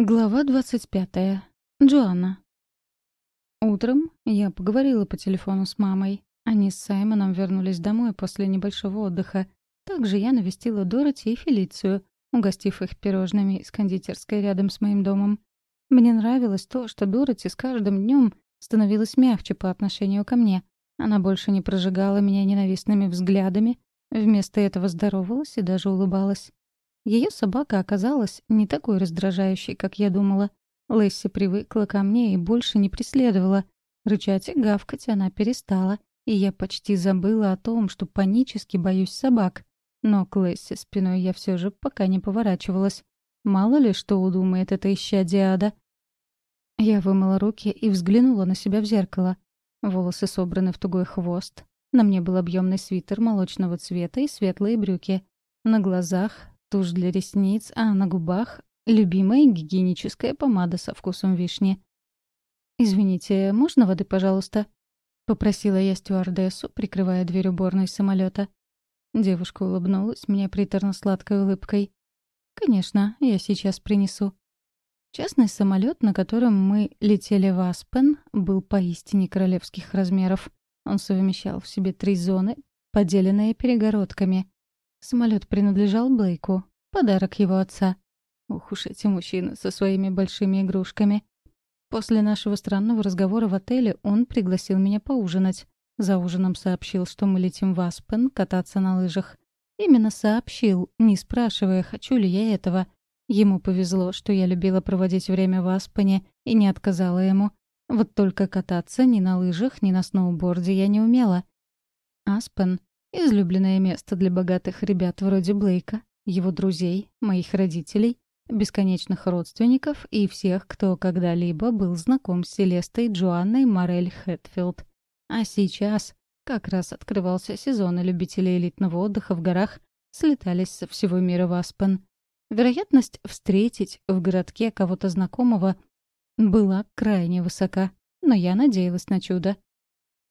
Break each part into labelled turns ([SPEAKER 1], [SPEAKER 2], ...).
[SPEAKER 1] Глава 25. Джоанна. Утром я поговорила по телефону с мамой. Они с Саймоном вернулись домой после небольшого отдыха. Также я навестила Дороти и Фелицию, угостив их пирожными из кондитерской рядом с моим домом. Мне нравилось то, что Дороти с каждым днем становилась мягче по отношению ко мне. Она больше не прожигала меня ненавистными взглядами, вместо этого здоровалась и даже улыбалась. Ее собака оказалась не такой раздражающей, как я думала. Лесси привыкла ко мне и больше не преследовала. Рычать и гавкать она перестала, и я почти забыла о том, что панически боюсь собак. Но к Лесси спиной я все же пока не поворачивалась. Мало ли, что удумает эта исчадие ада. Я вымыла руки и взглянула на себя в зеркало. Волосы собраны в тугой хвост. На мне был объемный свитер молочного цвета и светлые брюки. На глазах тушь для ресниц, а на губах — любимая гигиеническая помада со вкусом вишни. «Извините, можно воды, пожалуйста?» — попросила я стюардессу, прикрывая дверь уборной самолета. Девушка улыбнулась мне приторно-сладкой улыбкой. «Конечно, я сейчас принесу». Частный самолет, на котором мы летели в Аспен, был поистине королевских размеров. Он совмещал в себе три зоны, поделенные перегородками. Самолет принадлежал Блейку. Подарок его отца. Ух уж эти мужчины со своими большими игрушками. После нашего странного разговора в отеле он пригласил меня поужинать. За ужином сообщил, что мы летим в Аспен кататься на лыжах. Именно сообщил, не спрашивая, хочу ли я этого. Ему повезло, что я любила проводить время в Аспене и не отказала ему. Вот только кататься ни на лыжах, ни на сноуборде я не умела. Аспен Излюбленное место для богатых ребят вроде Блейка, его друзей, моих родителей, бесконечных родственников и всех, кто когда-либо был знаком с Селестой Джоанной Морель Хэтфилд. А сейчас как раз открывался сезон, и любители элитного отдыха в горах слетались со всего мира в Аспен. Вероятность встретить в городке кого-то знакомого была крайне высока, но я надеялась на чудо.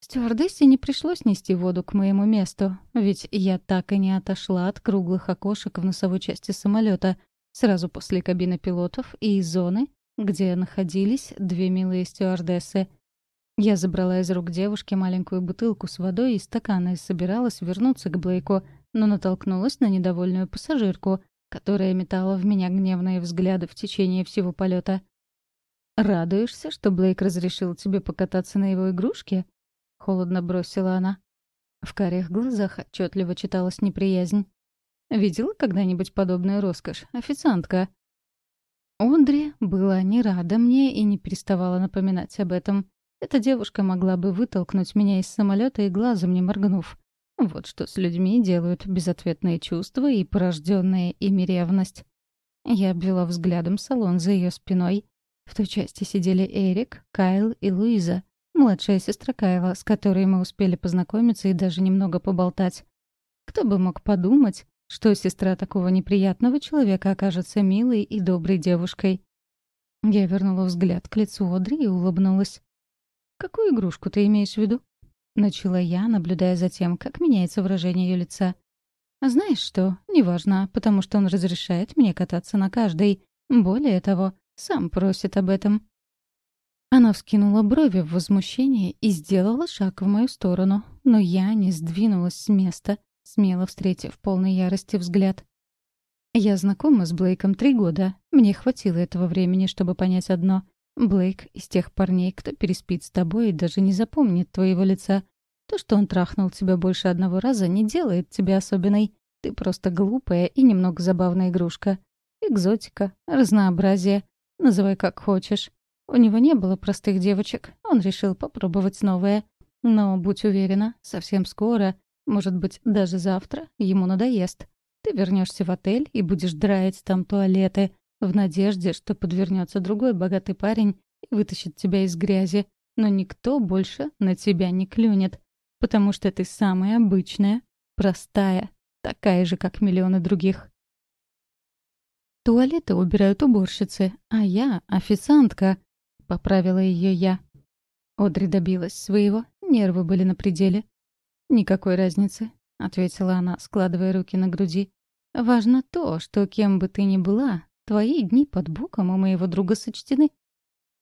[SPEAKER 1] Стюардессе не пришлось нести воду к моему месту, ведь я так и не отошла от круглых окошек в носовой части самолета, сразу после кабины пилотов и зоны, где находились две милые стюардессы. Я забрала из рук девушки маленькую бутылку с водой и стаканы и собиралась вернуться к Блейку, но натолкнулась на недовольную пассажирку, которая метала в меня гневные взгляды в течение всего полета. «Радуешься, что Блейк разрешил тебе покататься на его игрушке?» Холодно бросила она. В карих глазах отчетливо читалась неприязнь. «Видела когда-нибудь подобную роскошь, официантка?» Ондри была не рада мне и не переставала напоминать об этом. Эта девушка могла бы вытолкнуть меня из самолета и глазом не моргнув. Вот что с людьми делают безответные чувства и порожденная ими ревность. Я обвела взглядом салон за ее спиной. В той части сидели Эрик, Кайл и Луиза младшая сестра Кайла, с которой мы успели познакомиться и даже немного поболтать. Кто бы мог подумать, что сестра такого неприятного человека окажется милой и доброй девушкой. Я вернула взгляд к лицу Одри и улыбнулась. «Какую игрушку ты имеешь в виду?» Начала я, наблюдая за тем, как меняется выражение ее лица. «Знаешь что, неважно, потому что он разрешает мне кататься на каждой. Более того, сам просит об этом». Она вскинула брови в возмущении и сделала шаг в мою сторону, но я не сдвинулась с места, смело встретив полной ярости взгляд. «Я знакома с Блейком три года. Мне хватило этого времени, чтобы понять одно. Блейк из тех парней, кто переспит с тобой и даже не запомнит твоего лица. То, что он трахнул тебя больше одного раза, не делает тебя особенной. Ты просто глупая и немного забавная игрушка. Экзотика, разнообразие. Называй как хочешь. У него не было простых девочек, он решил попробовать новое. Но, будь уверена, совсем скоро, может быть, даже завтра, ему надоест. Ты вернешься в отель и будешь драить там туалеты, в надежде, что подвернется другой богатый парень и вытащит тебя из грязи. Но никто больше на тебя не клюнет, потому что ты самая обычная, простая, такая же, как миллионы других. Туалеты убирают уборщицы, а я — официантка, — поправила ее я. Одри добилась своего, нервы были на пределе. «Никакой разницы», — ответила она, складывая руки на груди. «Важно то, что кем бы ты ни была, Твои дни под боком у моего друга сочтены».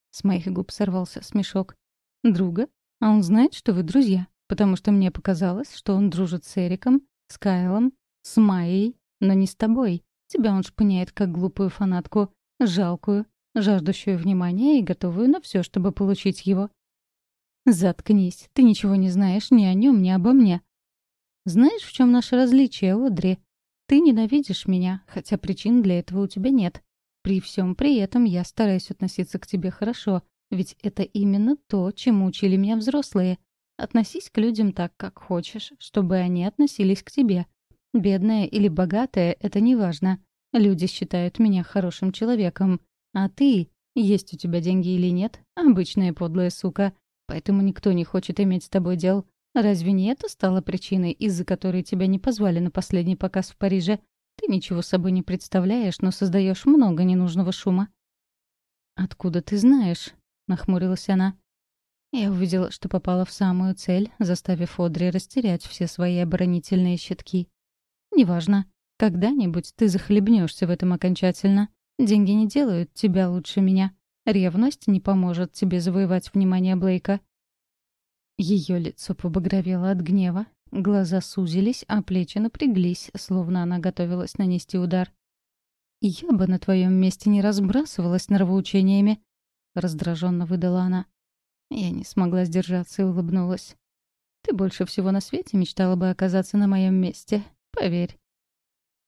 [SPEAKER 1] С моих губ сорвался смешок. «Друга? А он знает, что вы друзья? Потому что мне показалось, что он дружит с Эриком, с Кайлом, с Майей, но не с тобой. Тебя он шпыняет как глупую фанатку, жалкую, жаждущую внимания и готовую на все, чтобы получить его. «Заткнись, ты ничего не знаешь ни о нем, ни обо мне». «Знаешь, в чем наше различие, Одри? Ты ненавидишь меня, хотя причин для этого у тебя нет. При всем при этом я стараюсь относиться к тебе хорошо, ведь это именно то, чему учили меня взрослые. Относись к людям так, как хочешь, чтобы они относились к тебе. Бедная или богатая — это не важно. Люди считают меня хорошим человеком. А ты, есть у тебя деньги или нет, обычная подлая сука. Поэтому никто не хочет иметь с тобой дел. Разве не это стало причиной, из-за которой тебя не позвали на последний показ в Париже? Ты ничего собой не представляешь, но создаешь много ненужного шума. «Откуда ты знаешь?» — нахмурилась она. Я увидела, что попала в самую цель, заставив Одри растерять все свои оборонительные щитки. «Неважно. Когда-нибудь ты захлебнешься в этом окончательно. Деньги не делают тебя лучше меня. Ревность не поможет тебе завоевать внимание Блейка». Ее лицо побагровело от гнева, глаза сузились, а плечи напряглись, словно она готовилась нанести удар. «Я бы на твоем месте не разбрасывалась нравоучениями», — раздраженно выдала она. Я не смогла сдержаться и улыбнулась. «Ты больше всего на свете мечтала бы оказаться на моем месте, поверь».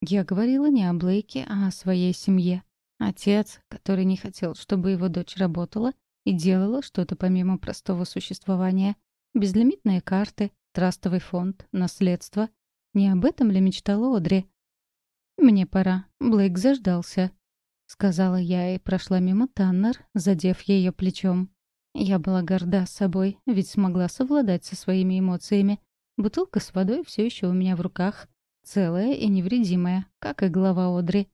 [SPEAKER 1] Я говорила не о Блейке, а о своей семье. Отец, который не хотел, чтобы его дочь работала и делала что-то помимо простого существования. Безлимитные карты, трастовый фонд, наследство. Не об этом ли мечтала Одри? «Мне пора. Блейк заждался», — сказала я и прошла мимо Таннер, задев ее плечом. Я была горда собой, ведь смогла совладать со своими эмоциями. Бутылка с водой все еще у меня в руках, целая и невредимая, как и голова Одри.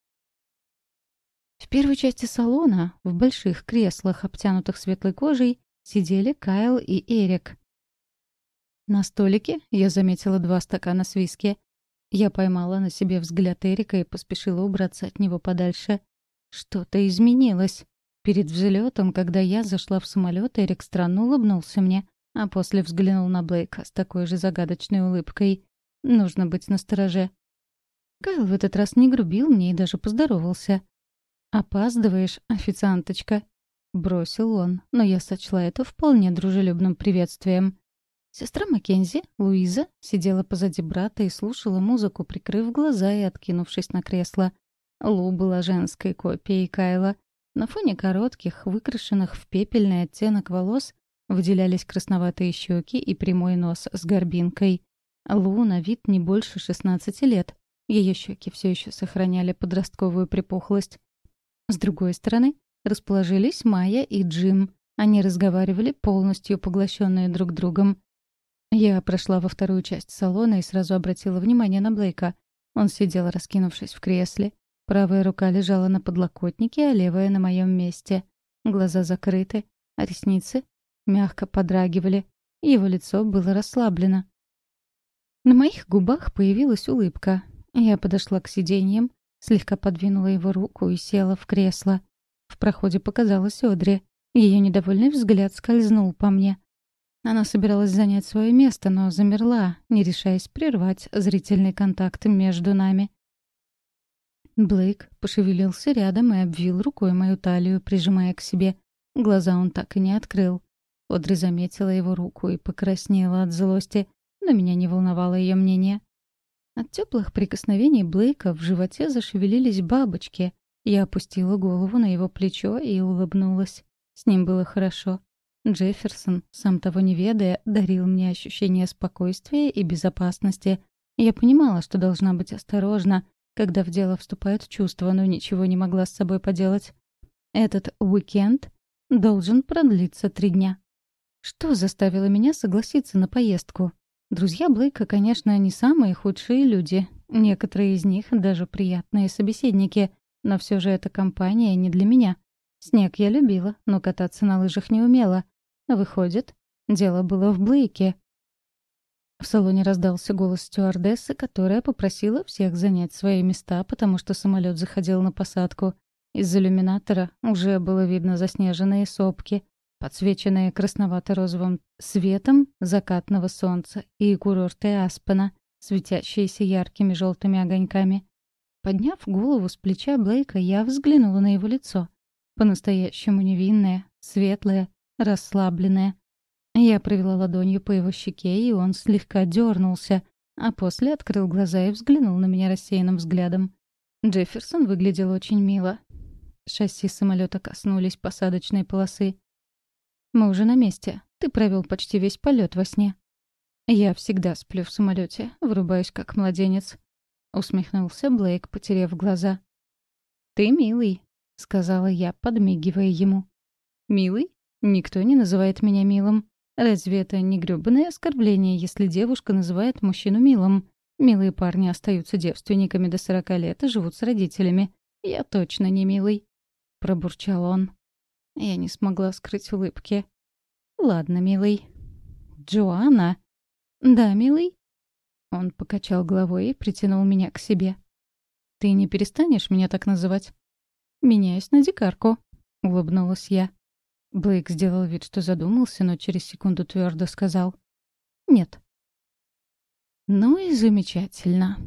[SPEAKER 1] В первой части салона, в больших креслах, обтянутых светлой кожей, сидели Кайл и Эрик. На столике я заметила два стакана с виски. Я поймала на себе взгляд Эрика и поспешила убраться от него подальше. Что-то изменилось. Перед взлетом, когда я зашла в самолет, Эрик странно улыбнулся мне, а после взглянул на Блейка с такой же загадочной улыбкой. Нужно быть настороже. Кайл в этот раз не грубил мне и даже поздоровался. «Опаздываешь, официанточка», — бросил он, но я сочла это вполне дружелюбным приветствием. Сестра Маккензи, Луиза, сидела позади брата и слушала музыку, прикрыв глаза и откинувшись на кресло. Лу была женской копией Кайла. На фоне коротких, выкрашенных в пепельный оттенок волос выделялись красноватые щеки и прямой нос с горбинкой. Лу на вид не больше 16 лет. Ее щеки все еще сохраняли подростковую припухлость. С другой стороны, расположились Майя и Джим. Они разговаривали, полностью поглощенные друг другом. Я прошла во вторую часть салона и сразу обратила внимание на Блейка. Он сидел, раскинувшись в кресле. Правая рука лежала на подлокотнике, а левая — на моем месте. Глаза закрыты, а ресницы мягко подрагивали. Его лицо было расслаблено. На моих губах появилась улыбка. Я подошла к сиденьям, слегка подвинула его руку и села в кресло. В проходе показалась Одри. Ее недовольный взгляд скользнул по мне. Она собиралась занять свое место, но замерла, не решаясь прервать зрительный контакт между нами. Блейк пошевелился рядом и обвил рукой мою талию, прижимая к себе. Глаза он так и не открыл. Одри заметила его руку и покраснела от злости, но меня не волновало ее мнение. От теплых прикосновений Блейка в животе зашевелились бабочки. Я опустила голову на его плечо и улыбнулась. С ним было хорошо. Джефферсон, сам того не ведая, дарил мне ощущение спокойствия и безопасности. Я понимала, что должна быть осторожна, когда в дело вступают чувства, но ничего не могла с собой поделать. Этот уикенд должен продлиться три дня. Что заставило меня согласиться на поездку? Друзья Блейка, конечно, не самые худшие люди. Некоторые из них даже приятные собеседники, но все же эта компания не для меня. Снег я любила, но кататься на лыжах не умела. Выходит, дело было в Блейке. В салоне раздался голос стюардессы, которая попросила всех занять свои места, потому что самолет заходил на посадку. Из иллюминатора уже было видно заснеженные сопки, подсвеченные красновато-розовым светом закатного солнца и курорты Аспена, светящиеся яркими желтыми огоньками. Подняв голову с плеча Блейка, я взглянула на его лицо. По-настоящему невинное, светлое, расслабленное. Я провела ладонью по его щеке, и он слегка дернулся, а после открыл глаза и взглянул на меня рассеянным взглядом. Джефферсон выглядел очень мило. Шасси самолета коснулись посадочной полосы. «Мы уже на месте. Ты провел почти весь полет во сне». «Я всегда сплю в самолете, врубаюсь как младенец», — усмехнулся Блейк, потеряв глаза. «Ты милый», — сказала я, подмигивая ему. «Милый? Никто не называет меня милым. Разве это не грёбаное оскорбление, если девушка называет мужчину милым? Милые парни остаются девственниками до сорока лет и живут с родителями. Я точно не милый», — пробурчал он. Я не смогла скрыть улыбки. «Ладно, милый». «Джоанна?» «Да, милый?» Он покачал головой и притянул меня к себе. «Ты не перестанешь меня так называть?» «Меняюсь на дикарку», — улыбнулась я. Блейк сделал вид, что задумался, но через секунду твердо сказал. «Нет». «Ну и замечательно».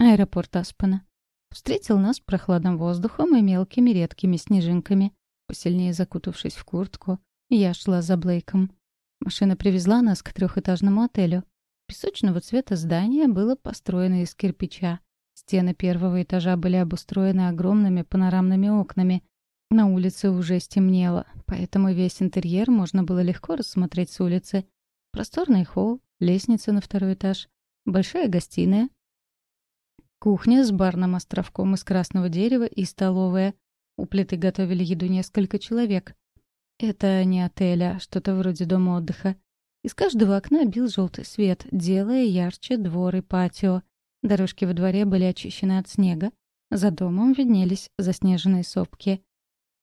[SPEAKER 1] Аэропорт Аспена. Встретил нас прохладным воздухом и мелкими редкими снежинками. Посильнее закутавшись в куртку, я шла за Блейком. Машина привезла нас к трехэтажному отелю. Песочного цвета здание было построено из кирпича. Стены первого этажа были обустроены огромными панорамными окнами. На улице уже стемнело, поэтому весь интерьер можно было легко рассмотреть с улицы. Просторный холл, лестница на второй этаж, большая гостиная, кухня с барным островком из красного дерева и столовая. У плиты готовили еду несколько человек. Это не отель, а что-то вроде дома отдыха. Из каждого окна бил желтый свет, делая ярче двор и патио. Дорожки во дворе были очищены от снега. За домом виднелись заснеженные сопки.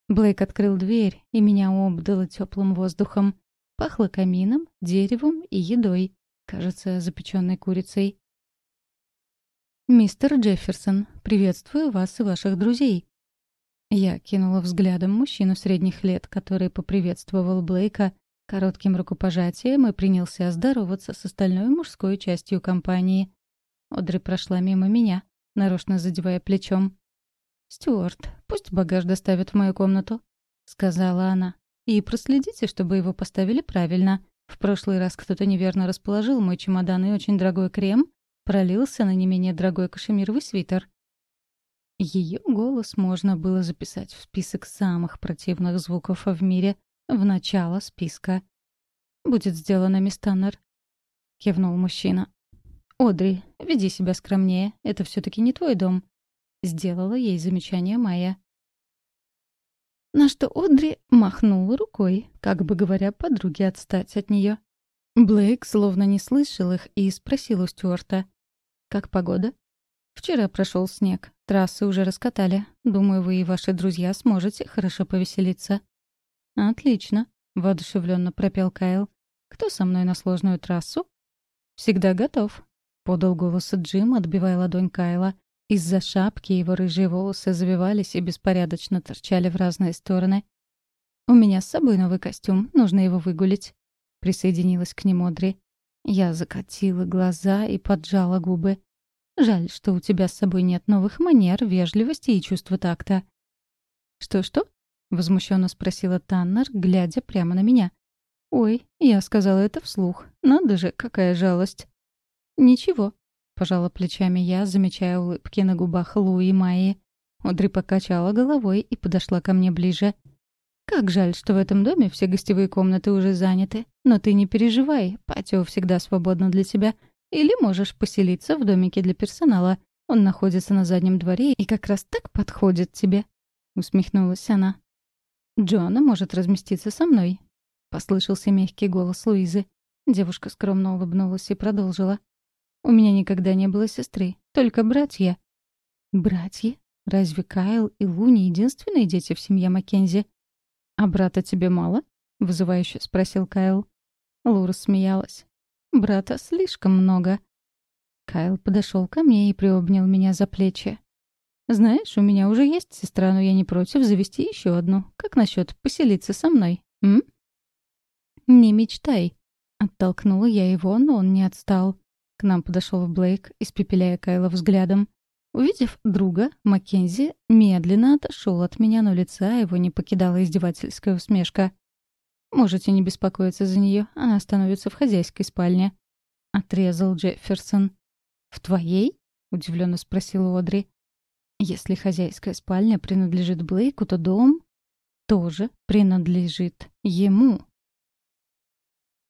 [SPEAKER 1] Блейк открыл дверь, и меня обдало теплым воздухом. Пахло камином, деревом и едой. Кажется, запеченной курицей. «Мистер Джефферсон, приветствую вас и ваших друзей», я кинула взглядом мужчину средних лет, который поприветствовал Блейка коротким рукопожатием и принялся здороваться с остальной мужской частью компании. Одри прошла мимо меня, нарочно задевая плечом. «Стюарт, пусть багаж доставят в мою комнату», — сказала она. «И проследите, чтобы его поставили правильно. В прошлый раз кто-то неверно расположил мой чемодан и очень дорогой крем пролился на не менее дорогой кашемировый свитер. Ее голос можно было записать в список самых противных звуков в мире, в начало списка. «Будет сделано, мисс Таннер», — кивнул мужчина. «Одри, веди себя скромнее, это все таки не твой дом», — сделала ей замечание Майя. На что Одри махнула рукой, как бы говоря подруге отстать от нее. Блейк словно не слышал их и спросил у Стюарта. «Как погода?» «Вчера прошел снег. Трассы уже раскатали. Думаю, вы и ваши друзья сможете хорошо повеселиться». «Отлично», — воодушевленно пропел Кайл. «Кто со мной на сложную трассу?» «Всегда готов», — подал голос Джим, отбивая ладонь Кайла. Из-за шапки его рыжие волосы завивались и беспорядочно торчали в разные стороны. «У меня с собой новый костюм, нужно его выгулить», — присоединилась к нему Дри. Я закатила глаза и поджала губы. Жаль, что у тебя с собой нет новых манер, вежливости и чувства такта». «Что-что?» — возмущенно спросила Таннер, глядя прямо на меня. «Ой, я сказала это вслух. Надо же, какая жалость». «Ничего», — пожала плечами я, замечая улыбки на губах Лу и Майи. Одри покачала головой и подошла ко мне ближе. «Как жаль, что в этом доме все гостевые комнаты уже заняты. Но ты не переживай, патио всегда свободно для тебя. Или можешь поселиться в домике для персонала. Он находится на заднем дворе и как раз так подходит тебе», — усмехнулась она. «Джоанна может разместиться со мной», — послышался мягкий голос Луизы. Девушка скромно улыбнулась и продолжила. «У меня никогда не было сестры, только братья». «Братья? Разве Кайл и Луни единственные дети в семье Маккензи?» «А брата тебе мало?» — вызывающе спросил Кайл. Лу рассмеялась. Брата слишком много. Кайл подошел ко мне и приобнял меня за плечи. Знаешь, у меня уже есть сестра, но я не против завести еще одну. Как насчет поселиться со мной, м?» «Не мечтай», — оттолкнула я его, но он не отстал. К нам подошел Блейк, испепеляя Кайла взглядом. Увидев друга, Маккензи медленно отошел от меня, но лица его не покидала издевательская усмешка. «Можете не беспокоиться за нее, она остановится в хозяйской спальне», — отрезал Джефферсон. «В твоей?» — удивленно спросила Одри. «Если хозяйская спальня принадлежит Блейку, то дом тоже принадлежит ему».